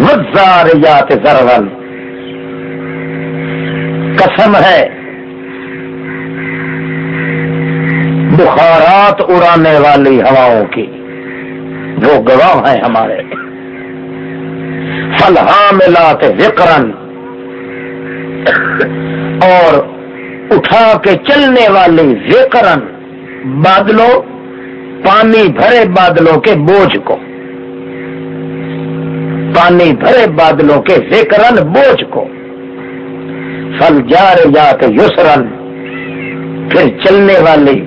وزار یات قسم ہے۔ بخارات اڑانے والی ہواؤں کی۔ وہ گواہ ہیں ہمارے۔ فلحا ملات وکرن اور اٹھا کے چلنے والی وکرن بادلوں، پانی بھرے بادلوں کے بوجھ کو۔ پانی بھرے بادلوں کے وکرن بوجھ کو۔ فل جار جات یسرن، پھر چلنے والی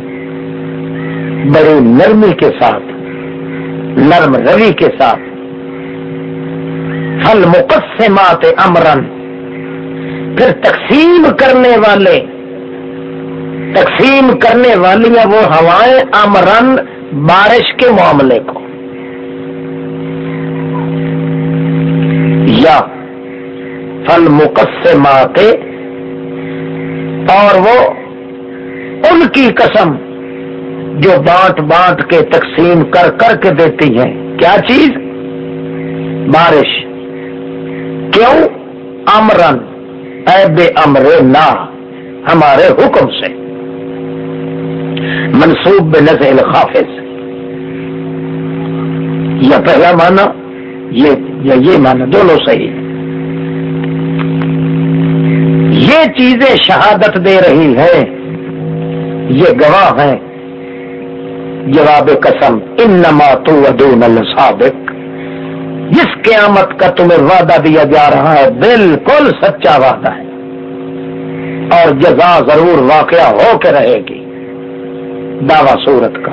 بڑی نرمی کے ساتھ، نرم روی کے ساتھ۔ پھل مقصمات امرن، پھر تقسیم کرنے والے، تقسیم کرنے والی وہ ہوائیں امرن بارش کے معاملے کو۔ یا پھل مقصمات اور وہ ان کی قسم جو بانٹ بانٹ کے تقسیم کر کر کے دیتی ہیں۔ کیا چیز؟ بارش۔ کیوں؟ امرن اے بے امر نہ ہمارے حکم سے۔ منصوب بے نظر خافظ یا پہلا مانا یہ یا یہ مانا دونوں صحیح۔ یہ چیزیں شہادت دے رہی ہیں، یہ گواہ ہیں۔ جواب قسم ان نما الصادق۔ جس قیامت کا تمہیں وعدہ دیا جا رہا ہے، بالکل سچا وعدہ ہے۔ اور جزا ضرور واقعہ ہو کے رہے گی۔ دعوی صورت کا۔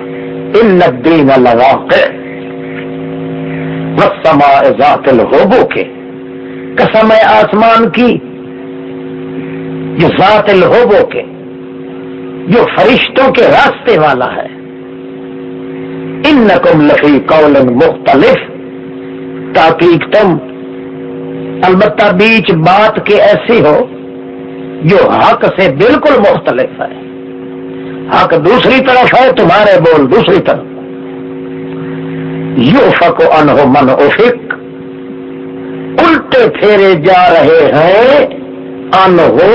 ان ندین الواقع وسما ذات الحبو کے۔ قسم آسمان کی جو ذات الحبو کے، جو فرشتوں کے راستے والا ہے۔ ان نقم لفی قول مختلف۔ تاکہ تم، البتہ بیچ بات کے ایسی ہو، جو حق سے بالکل مختلف ہے۔ حق دوسری طرف ہے، تمہارے بول دوسری طرف۔ یو فک انہو من افک۔ الٹے پھیرے جا رہے ہیں ان ہو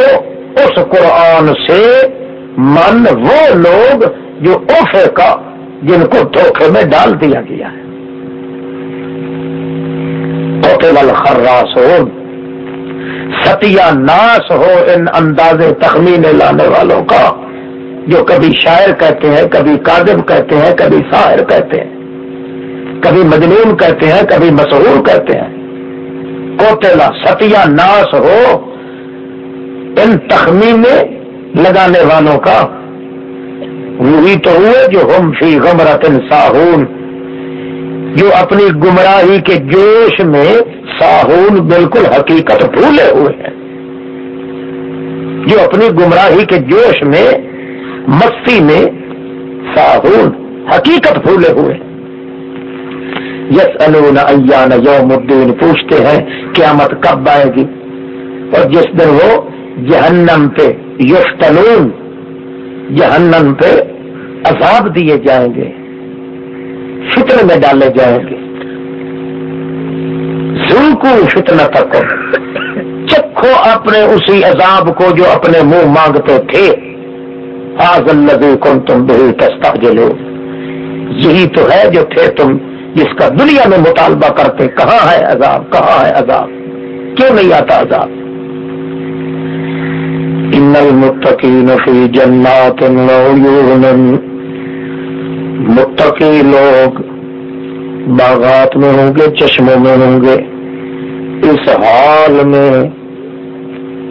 اس قرآن سے من وہ لوگ جو اوفے کا جن کو دھوکے میں ڈال دیا گیا ہے۔ خراس ہو ستیا ناس ہو ان انداز تخمین لانے والوں کا، جو کبھی شاعر کہتے ہیں، کبھی کاذب کہتے ہیں، کبھی شاعر کہتے ہیں۔ کبھی مجنون کہتے ہیں، کبھی مسہور کہتے ہیں۔ کوتےلا ستیا ناس ہو، ان تخمینے لگانے والوں کا۔ وہی تو ہوئے جو ہم فی غمرت ساہون، جو اپنی گمراہی کے جوش میں ساہون بالکل حقیقت بھولے ہوئے ہیں۔ جو اپنی گمراہی کے جوش میں، مستی میں ساہون حقیقت بھولے ہوئے یس ایان یوم الدین، پوچھتے ہیں قیامت کب آئے گی؟ اور جس دن وہ جہنم پہ یفتنون، جہنم پہ عذاب دیے جائیں گے فطر میں ڈالے جائیں گے۔ کو فتنا تک چکھو اپنے اسی عذاب کو جو اپنے منہ مانگتے تھے۔ آز اللہ کون تم بہت کستا یہی تو ہے جو تھے تم جس کا دنیا میں مطالبہ کرتے، کہاں ہے عذاب، کہاں ہے عذاب؟ کیوں نہیں آتا عذاب؟ ان المتقین فی جنات متقی لوگ باغات میں ہوں گے، چشموں میں ہوں گے۔ اس حال میں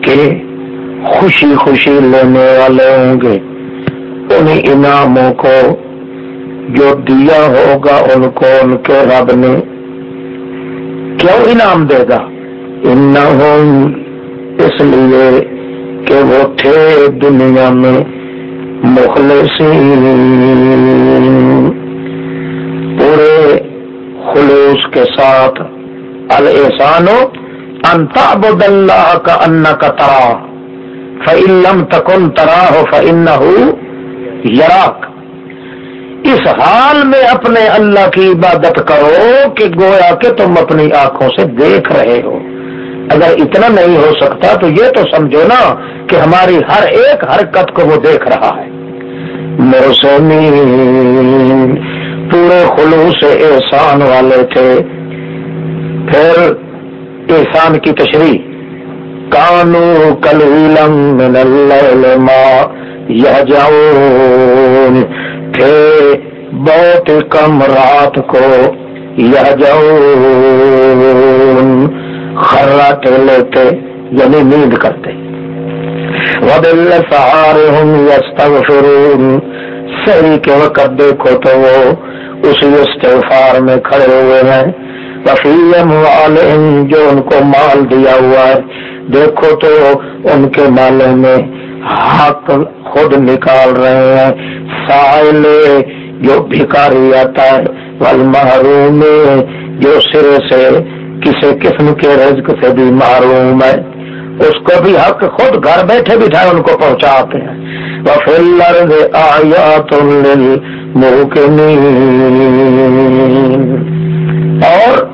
کہ خوشی خوشی لینے والے ہوں گے۔ ان انعاموں کو جو دیا ہوگا ان کو ان کے رب نے کیوں انعام دے گا؟ ان اس لیے کہ وہ تھے دنیا میں مخلصین۔ پورے خلوص کے ساتھ الحسان انتا بد اللہ کا ان کا ترا فعلم تکن ترا ہو فن یراک۔ اس حال میں اپنے اللہ کی عبادت کرو کہ گویا کہ تم اپنی آنکھوں سے دیکھ رہے ہو۔ اگر اتنا نہیں ہو سکتا تو یہ تو سمجھو نا کہ ہماری ہر ایک حرکت کو وہ دیکھ رہا ہے۔ موسمی پورے خلوص احسان والے تھے۔ پھر احسان کی تشریح، کانو کلویلم من ما یہ جاؤ تھے۔ بہت کم رات کو یہ جاؤ خراتے لیتے یعنی نیند کرتے۔ ودل سہارے ہوں یستغفرون۔ صحیح کے وقت دیکھو تو وہ اسی استغفار میں کھڑے ہوئے ہیں۔ وفیم والم جو ان کو مال دیا ہوا ہے۔ دیکھو تو ان کے مالے میں حق خود نکال رہے ہیں۔ سائل جو بھکاری آتا ہے، والمحروم، جو سرے سے کسی قسم کے رزق سے بھی محروم ہے۔ اس کو بھی حق خود گھر بیٹھے بٹھائے ان کو پہنچاتے ہیں۔ آیا تم اور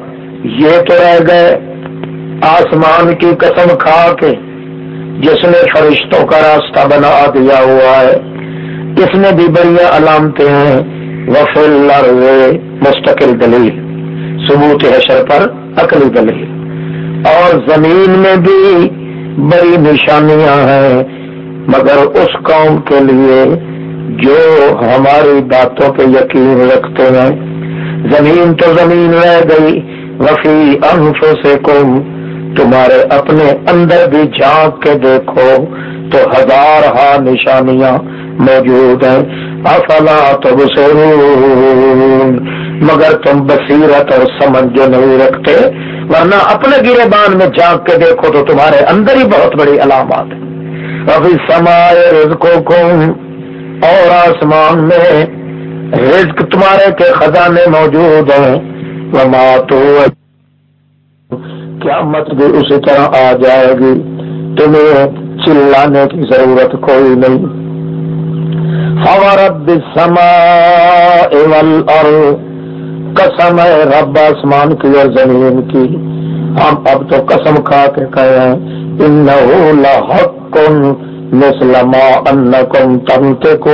یہ تو رہ گئے آسمان کی قسم کھا کے۔ جس نے فرشتوں کا راستہ بنا دیا ہوا ہے۔ اس میں بھی بڑی علامتیں ہیں۔ وفل مستقل دلیل ثبوت حشر پر عقلی دلیل۔ اور زمین میں بھی بڑی نشانیاں ہیں۔ مگر اس قوم کے لیے جو ہماری باتوں پہ یقین رکھتے ہیں۔ زمین تو زمین رہ گئی۔ وفی انف سے کم تمہارے اپنے اندر بھی جھانک کے دیکھو تو ہزار ہا نشانیاں موجود ہیں۔ افلا تو مگر تم بصیرت اور سمجھ جو نہیں رکھتے، ورنہ اپنے گرے بان میں جاگ کے دیکھو تو تمہارے اندر ہی بہت بڑی علامات ہے ابھی سمائے رزقوں کو اور آسمان میں رزق تمہارے کے خزانے موجود ہیں۔ وما تو کیا مت بھی اسی طرح آ جائے گی۔ تمہیں چلانے کی ضرورت کوئی نہیں۔ فورب سما اور قسم ہے رب آسمان کی اور زمین کی۔ ہم اب تو قسم کھا کے کہے ہیں ان حق مسلم ان کو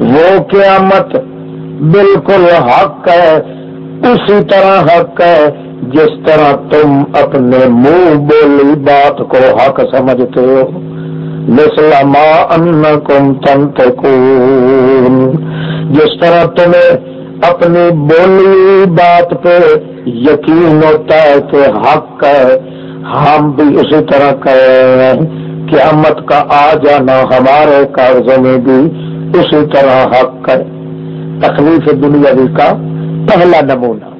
وہ قیامت بالکل حق ہے، اسی طرح حق ہے۔ جس طرح تم اپنے منہ بولی بات کو حق سمجھتے ہو مسلم ان کم تنتے کو جس طرح تمہیں اپنی بولی بات پہ یقین ہوتا ہے کہ حق ہے، ہم بھی اسی طرح کہہ رہے ہیں قیامت کا آ جانا ہمارے کاغذوں میں بھی اسی طرح حق ہے۔ تکلیف دنیاوی کا پہلا نمونہ۔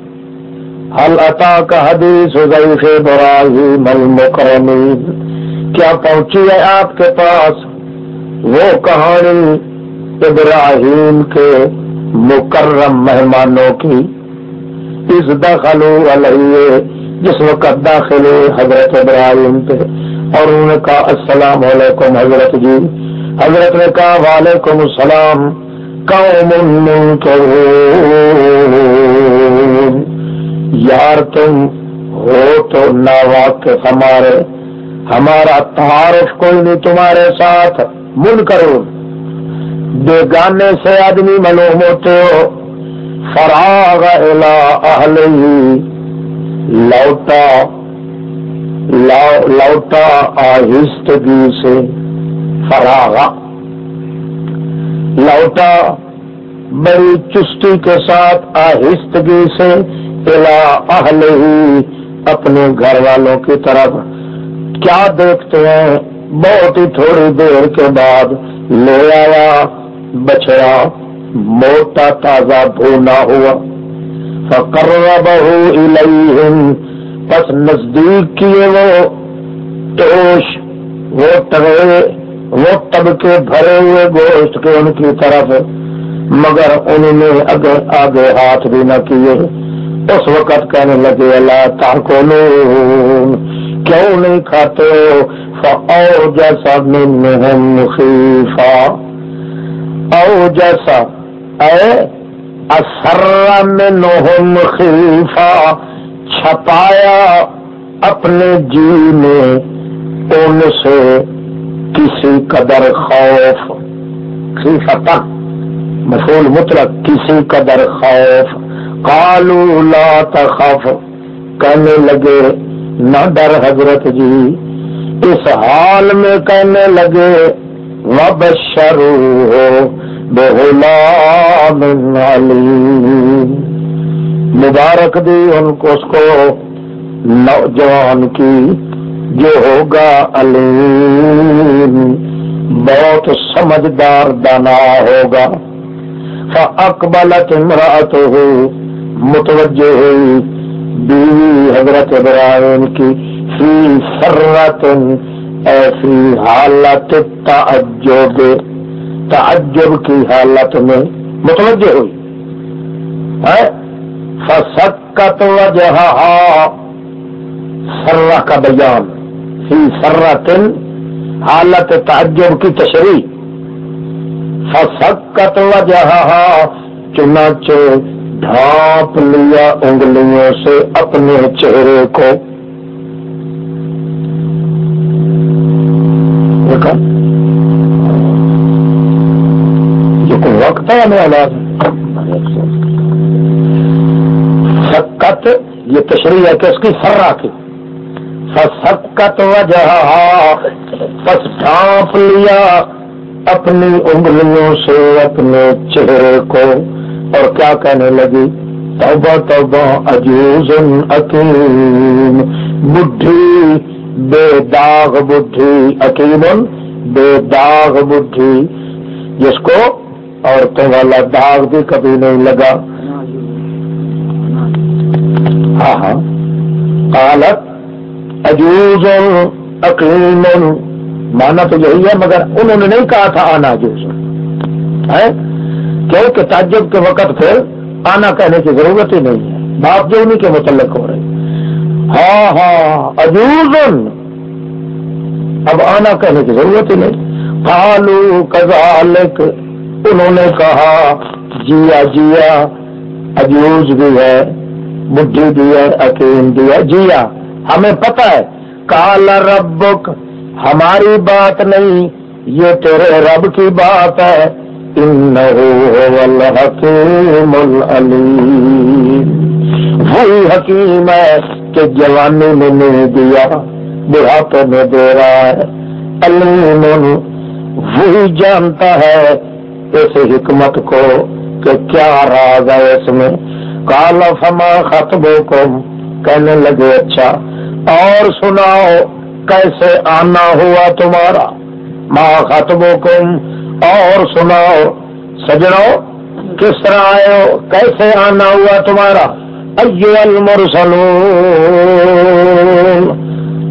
حل عطا کا حدیث ضعیف براہیم المکرمین کیا پہنچی ہے آپ کے پاس؟ وہ کہانی ابراہیم کے مکرم مہمانوں کی۔ اس دخلو علیہ، جس وقت داخل حضرت ابراہیم پہ۔ اور انہوں نے کہا، السلام علیکم حضرت جی۔ حضرت نے کہا، وعلیکم السلام، قوم یار تم ہو تو نا واقف ہمارے، ہمارا تعارف کوئی نہیں تمہارے ساتھ من کرو۔ بیگانے سے آدمی معلوم ہوتے ہو۔ فراغ اہل لوٹا لوٹا آہستگی سے۔ فراغ۔ لوٹا، بڑی چستی کے ساتھ آہستگی سے۔ اپنے گھر والوں کی طرف۔ کیا دیکھتے ہیں؟ بہت ہی تھوڑی دیر کے بعد لے آیا بچڑا موٹا تازہ بھونا ہوا۔ فکر بہو بس نزدیک کیے وہ توش، وہ ٹرے وہ تب کے بھرے ہوئے گوشت کے ان کی طرف۔ مگر انہوں نے آگے آگے ہاتھ بھی نہ کیے۔ اس وقت کہنے لگے اللہ تاکو کیوں نہیں کھاتے ہو؟ جیسا من خیفا او جیسا اے اثر منہم خیفہ چھپایا اپنے جی نے ان سے کسی قدر خوف۔ خیفہ تک مفول مطلق، کسی قدر خوف۔ کالو لا تخف۔ کہنے لگے، نہ ڈر حضرت جی۔ اس حال میں کہنے لگے وبشرو بغلام علیم مبارک دی ان کو، اس کو نوجوان کی جو ہوگا علیم۔ بہت سمجھدار دانا ہوگا۔ فاقبلت امرأته متوجہ ہوئی بیوی حضرت ابراہیم کی فی سرت ایسی حالت تعجب تعجب کی حالت میں متوجہ ہوئی۔ ہے فسکت وجہ سرہ کا بیان۔ فی سرت حالت تعجب کی تشریح۔ فسکت وجہ چنانچہ ڈھانپ لیا انگلیوں سے اپنے چہرے کو۔ یہ کوئی وقت ہے ہمیں آواز؟ سکت یہ تشریح ہے کہ اس کی سرا کی سکت وجہ بس ڈھانپ لیا اپنی انگلیوں سے اپنے چہرے کو۔ اور کیا کہنے لگی؟ توبہ توبہ عجوز اکیم بڈھی، بے داغ بڈھی اکیم بے داغ بڈھی۔ جس کو عورتوں والا داغ بھی کبھی نہیں لگا۔ ہاں ہاں۔ قالت عجوز اکیم مانا تو یہی ہے، مگر انہوں نے نہیں کہا تھا آنا جوز ہے کیونکہ تعجب کے وقت پھر آنا کہنے کی ضرورت ہی نہیں ہے۔ باپ جو انہیں کے متعلق ہو رہے ہاں ہاں عجوز اب آنا کہنے کی ضرورت ہی نہیں۔ کالو کزالک انہوں نے کہا، جیا جیا، عجوز بھی ہے بڈھی بھی ہے، عقیم بھی ہے۔ جیا، ہمیں پتہ ہے۔ کالا ربک، ہماری بات نہیں، یہ تیرے رب کی بات ہے۔ إنه الحکیم العلیم وہی حکیم ہے کہ جوانی میں نہیں دیا بڑھاپے میں دے رہا ہے، علیم وہی جانتا ہے اس حکمت کو کہ کیا راز ہے اس میں۔ کالا فما خطبوں کو کہنے لگے اچھا اور سناؤ، کیسے آنا ہوا تمہارا؟ ماں خطبوں کم اور سناؤ سجڑو کس طرح آئے ہو، کیسے آنا ہوا تمہارا؟ ایو المرسلون۔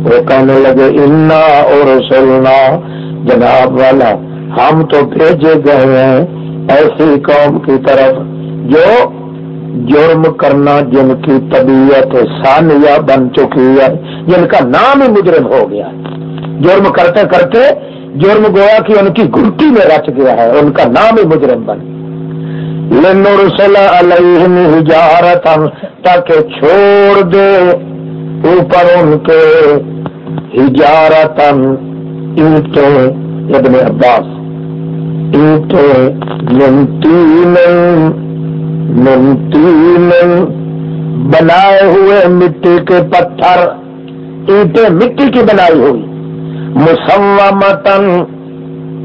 وہ کہنے لگے، انا اور سلنا جناب والا، ہم تو بھیجے گئے ہیں ایسی قوم کی طرف، جو جرم کرنا، جن کی طبیعت ثانیہ بن چکی ہے، جن کا نام ہی مجرم ہو گیا۔ جرم کرتے کرتے جرم گویا کہ ان کی گھٹی میں رچ گیا ہے، ان کا نام ہی مجرم بن۔ علیہم حجارت تاکہ چھوڑ دے اوپر ان کے۔ ہجارتن اینٹیں ابن عباس۔ اینٹیں نمتین نمتین بنائے ہوئے مٹی کے پتھر، اینٹیں مٹی کی بنائی ہوئی۔ مسمتن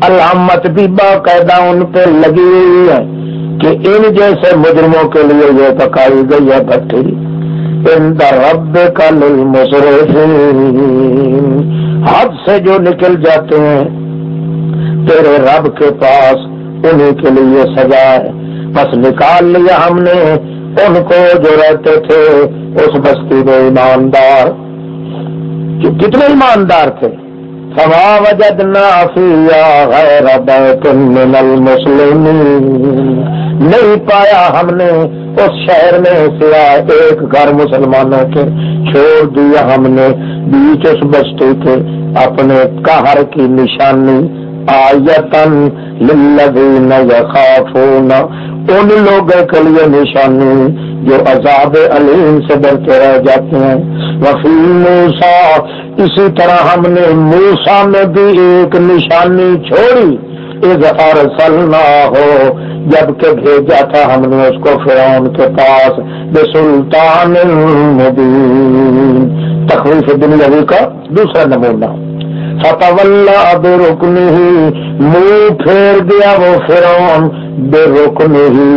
علامت بھی باقاعدہ ان پہ لگی ہوئی ہے کہ ان جیسے مجرموں کے لیے یہ پکائی گئی ہے بھٹی۔ ان رب کا حد سے جو نکل جاتے ہیں، تیرے رب کے پاس انہیں کے لیے سزا ہے۔ بس نکال لیا ہم نے ان کو جو رہتے تھے، اس بستی میں ایماندار۔ کتنے ایماندار تھے؟ فما وجدنا فيها غير بيت من المسلمين. نہیں پایا ہم نے اس شہر میں سوا ایک گھر مسلمانوں کے. چھوڑ دیا ہم نے. بیچ اس بستی کے. اپنے کہر کی نشانی آیتن للذین یخافون۔ ان لوگوں کے لیے نشانی جو عذاب علیم سے ڈرتے رہ جاتے ہیں۔ وفی موسا اسی طرح ہم نے موسا میں بھی ایک نشانی چھوڑی۔ ارسلنا ہو جبکہ بھیجا تھا ہم نے اس کو فرعون کے پاس بے سلطان مبین۔ تخویف دنیا کا دوسرا نمونہ۔ فتح بے رکنی ہی منہ پھیر دیا وہ فرعون بے رکنی ہی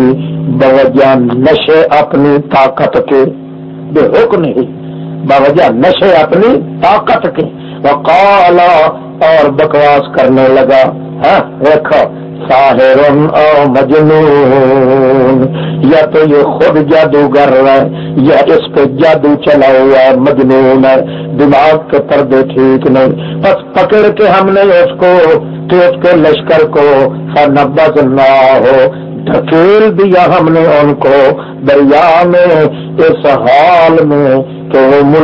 بوجہ نشے اپنی طاقت کے بے رکن ہی بوجہ نشے اپنی طاقت کے۔ وقالا اور بکواس کرنے لگا ہاں دیکھو ساحر او مجنون، یا تو یہ خود جادوگر ہے، یا اس پہ جادو چلا ہوا ہے مجنون ہے۔ دماغ کے پردے ٹھیک نہیں، بس پکڑ کے ہم نے اس کو تو اس کے لشکر کو نبز نہ ہو۔ ڈھکیل دیا ہم نے ان کو دریا میں، اس حال میں کہ وہ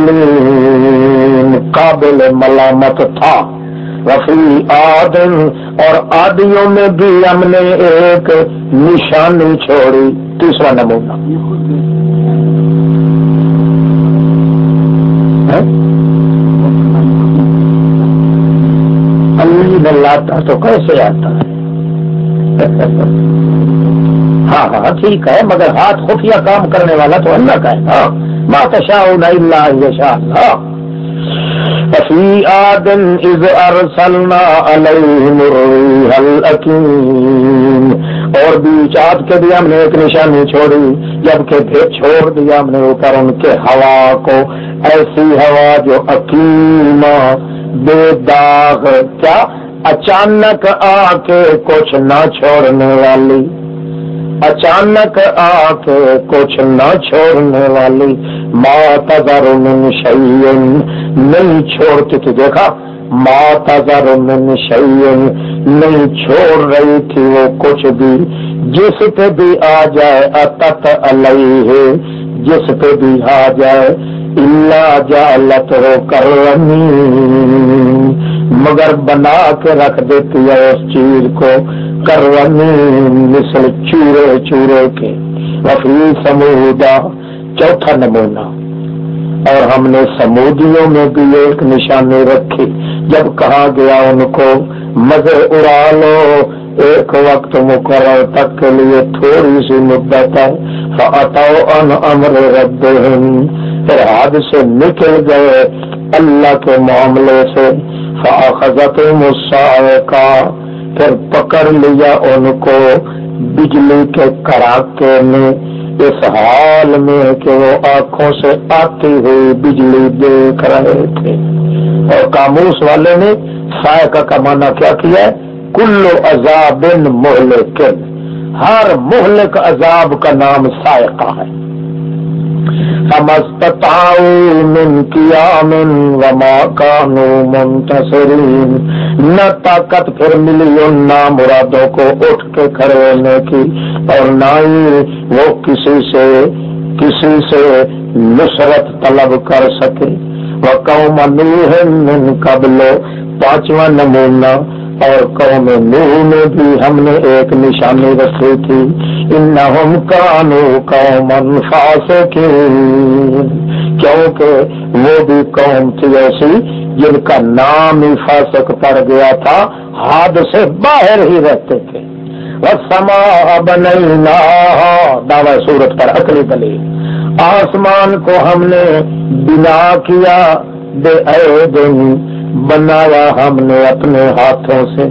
قابل ملامت تھا۔ وفی آدم اور آدیوں میں بھی ہم نے ایک نشانی چھوڑی، تیسرا نمونہ۔ ہاں؟ اللہ لاتا تو کیسے آتا؟ ہے ہاں ہاں ٹھیک ہے، مگر ہاتھ خفیہ کام کرنے والا تو اللہ کا ہے۔ ہاں مات شاہ اللہ شاہ اللہ۔ ففي آدم إذ أرسلنا عليهم الريح الأكيم اور بیچ آد کے بھی ہم نے ایک نشانی چھوڑی، جبکہ پھر چھوڑ دیا ہم نے اوپر ان کے ہوا کو۔ ایسی ہوا جو حکیم بے داغ، کیا اچانک آ کے کچھ نہ چھوڑنے والی۔ اچانک آ کے کچھ نہ چھوڑنے والی ماتا تذر من شعین نہیں چھوڑتی تھی۔ دیکھا ماتا من شعین نہیں چھوڑ رہی تھی۔ وہ کچھ بھی جس پہ بھی آ جائے اتت علیہ، جس پہ بھی آ جائے، اللہ جالت ہو کر مگر بنا کے رکھ دیتی ہے اس چیز کو کرونی مثل چورے چورے کے۔ وفی سمودا چوتھا نمونہ۔ اور ہم نے سمودیوں میں بھی ایک نشانی رکھی۔ جب کہا گیا ان کو مزے اڑا لو ایک وقت مقرر تک کے لیے تھوڑی سی مدت ہے۔ ان امر رد پھر حد سے نکل گئے۔ اللہ کے معاملے سے فاخذت مسائے کا پھر پکڑ لیا ان کو بجلی کے کڑاکے میں۔ اس حال میں کہ وہ آنکھوں سے آتی ہوئی بجلی دیکھ رہے تھے۔ اور کاموس والے نے سائے کا کمانا کیا کیا ہے؟ کلو عذاب مہلک ہر مہلک عذاب کا نام سائقہ ہے۔ من قیام وما كانوا منتصرین۔ نہ طاقت پھر ملی ان نہ مرادوں کو اٹھ کے کھڑے ہونے کی، اور نہ ہی وہ کسی سے کسی سے نصرت طلب کر سکے۔ وہ قوم نوح من قبل، پانچواں نمونہ۔ اور قوم نوح میں بھی ہم نے ایک نشانی رکھی تھی۔ انہم کانو قوم فاسقین۔ کیونکہ وہ بھی قوم تھی ایسی جن کا نام ہی فاسق پڑ گیا تھا ہاتھ سے باہر ہی رہتے تھے۔ سما بننا دعوی صورت پر اکلی بلی۔ آسمان کو ہم نے بنا کیا بے اے دن بنایا ہم نے اپنے ہاتھوں سے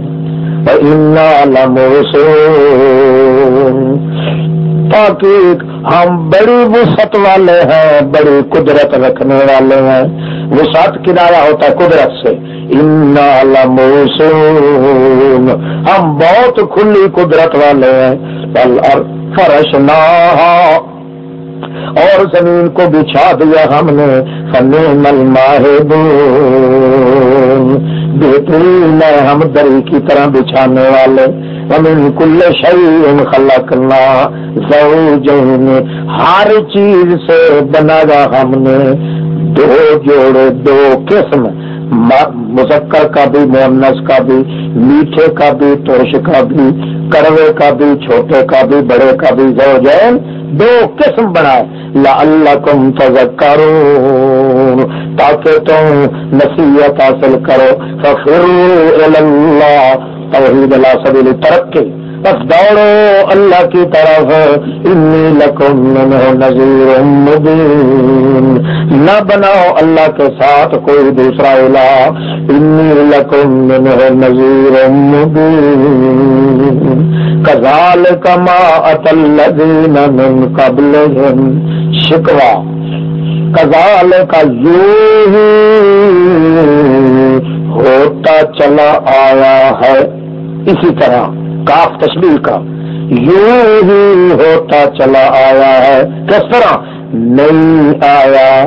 تاکہ ہم بڑی وسط والے ہیں، بڑی قدرت رکھنے والے ہیں۔ وسعت کنارا ہوتا ہے قدرت سے۔ ان ہم بہت کھلی قدرت والے ہیں۔ فرش نہ اور زمین کو بچھا دیا ہم نے۔ فنی مل بہترین ہے ہم دری کی طرح بچھانے والے ہمیں کل شعی خلقنا زوجین ہر چیز سے بنایا ہم نے دو جوڑے دو قسم مذکر کا بھی مونس کا بھی میٹھے کا بھی ترش کا بھی کروے کا بھی چھوٹے کا بھی بڑے کا بھی زوجین دو قسم بنائے لا اللہ کم کرو تاکہ تم نصیحت حاصل کرو اللہ توحید اللہ سبیل ترقی، بس دوڑو اللہ کی طرف انی لکم نظیر مبین نہ بناؤ اللہ کے ساتھ کوئی دوسرا الہ انی لکم نظیر مبین کزال کما اتلین من قبل شکوا کزال کا یوں ہوتا چلا آیا ہے۔ اسی طرح کاف تشبیح کا یوں ہی ہوتا چلا آیا ہے۔ کس طرح؟ نہیں آیا۔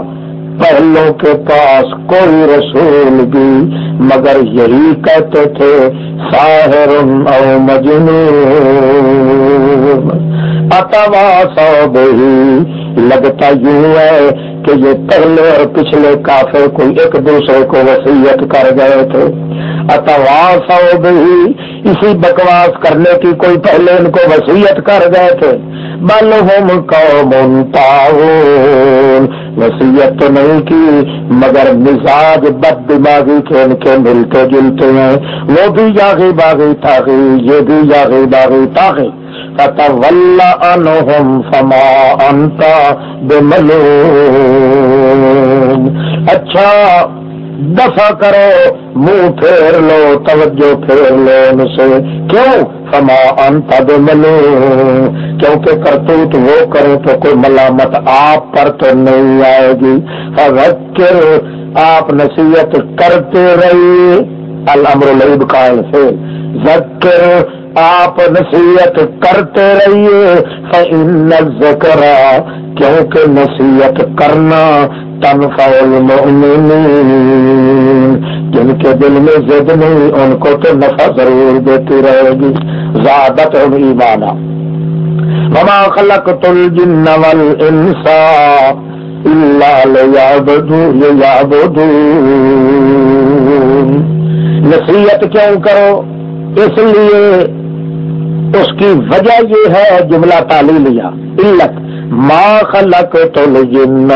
پہلوں کے پاس کوئی رسول بھی، مگر یہی کہتے تھے، ساحر او مجنو اتوا سو بہی لگتا یوں ہے کہ یہ پہلے اور پچھلے کافر کو ایک دوسرے کو وسیعت کر گئے تھے۔ اتوا سو اسی بکواس کرنے کی کوئی پہلے ان کو وسیعت کر گئے تھے۔ بل ہوم وسیعت تو نہیں کی، مگر مزاج بد دماغی کے ان کے ملتے جلتے ہیں۔ وہ بھی جاگی باغی تاغی، یہ بھی جاگی باغی تاغی۔ انہم فما انتا بملو اچھا دفع کرو، منہ پھیر لو، توجہ پھیر لو ان سے۔ کیوں؟ فما انت ملو کیونکہ کرتوت وہ کرے تو کوئی ملامت آپ پر تو نہیں آئے گی۔ فذکر، آپ نصیحت کرتے رہیے۔ الامر العیب قائل سے ذکر، آپ نصیحت کرتے رہیے۔ فإن الذکر، کیونکہ نصیحت کرنا تنفع المؤمنین جن کے دل میں زد نہیں، ان کو تو نفع ضرور دیتی رہے گی۔ زیادت ایمانا۔ وما خلقت الجن والانسا الا لیعبدون نصیحت کیوں کرو؟ اس لیے اس کی وجہ یہ ہے، جملہ تالی علت۔ ماں خلق تو جن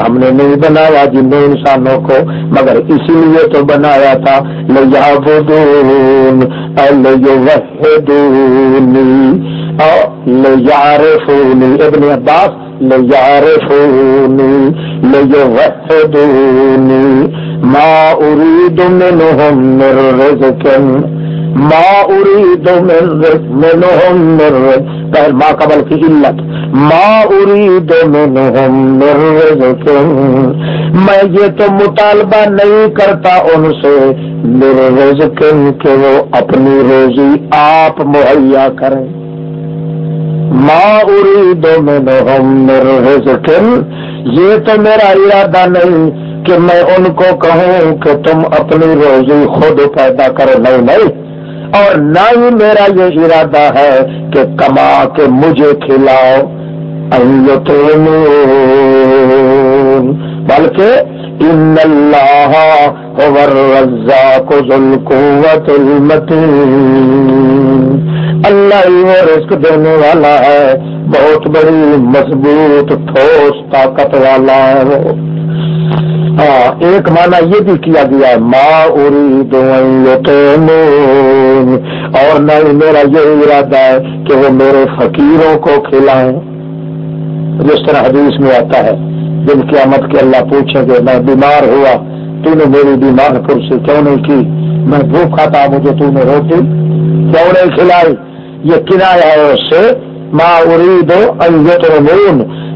ہم نے نہیں بنایا جن انسانوں کو، مگر اسی لیے تو بنایا تھا۔ لیا بدون یار فونی ابن عباس لار فونی لونی ماں ارید منهم رزق۔ ماں ارید منهم رزق. ماں قبل کی علت ماں ارید منهم رزق. میں یہ تو مطالبہ نہیں کرتا ان سے. میرے رزق کہ وہ اپنی روزی آپ مہیا کریں. ماں ارید منهم رزق. یہ تو میرا ارادہ نہیں کہ میں ان کو کہوں کہ تم اپنی روزی خود پیدا کرو. نہیں نہیں. اور نہ ہی میرا یہ ارادہ ہے کہ کما کے مجھے کھلاؤ۔ بلکہ ان اللہ کو اللہ ہی وہ رزق دینے والا ہے، بہت بڑی، مضبوط، ٹھوس طاقت والا ہے وہ۔ ہاں ایک معنی یہ بھی کیا گیا ہے ماں اری دو اور نہ ہی میرا یہ ارادہ ہے کہ وہ میرے فقیروں کو کھلائیں۔ جس طرح حدیث میں آتا ہے دن قیامت کے اللہ پوچھیں کہ میں بیمار ہوا، تو نے میری بیمار کرسی کیوں نہیں کی؟ میں بھوکھا تھا مجھے تو نے روٹی کیوں نہیں کھلائی؟ یہ کنایا ہے اس سے ماں اری دو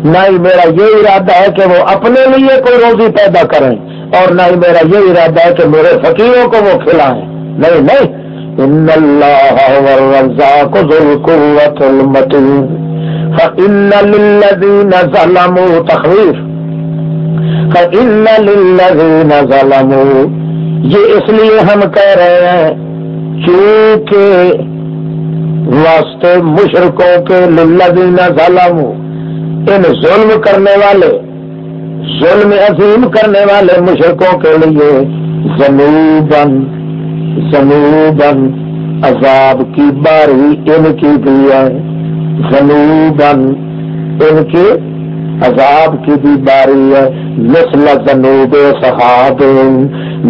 نہ ہی میرا یہ ارادہ ہے کہ وہ اپنے لیے کوئی روزی پیدا کریں اور نہ ہی میرا یہ ارادہ ہے کہ میرے فقیروں کو وہ کھلائیں۔ نہیں نہیں۔ ان اللہ کو المتین فإن للذین ظلموا تخویف فإن للذین ظلموا۔ یہ اس لیے ہم کہہ رہے ہیں، چونکہ واسطے مشرقوں کے للذین ظلموا۔ ان ظلم کرنے والے، ظلم عظیم کرنے والے مشرقوں کے لیے جنوبن جنوبن عذاب کی باری ان کی بھی ہے۔ جنوبن ان کی عذاب کی بھی باری ہے. مثل جنوب صحاب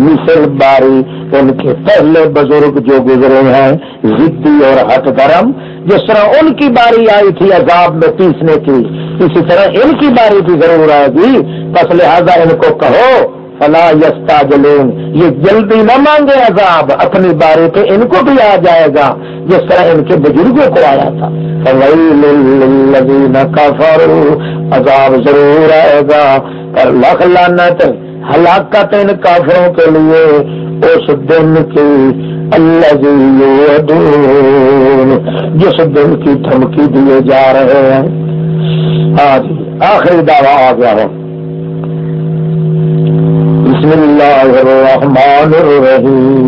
مثل باری ان کے پہلے بزرگ جو گزرے ہیں ضدی اور ہٹ گرم جس طرح ان کی باری آئی تھی عذاب میں پیسنے کی، اسی طرح ان کی باری بھی ضرور آئے گی بس لہذا ان کو کہو فلا یستا جلون یہ جلدی نہ مانگے عذاب، اپنی باری پہ ان کو بھی آ جائے گا، جس طرح ان کے بزرگوں کو آیا تھا۔ عذاب ضرور آئے گا۔ پر لکھ لانت ہلاکت ان کافروں کے لیے اس دن کی اللہ جس دن کی دھمکی دیے جا رہے ہیں۔ آج آخری دعویٰ آ گیا ہو بسم اللہ الرحمن الرحیم۔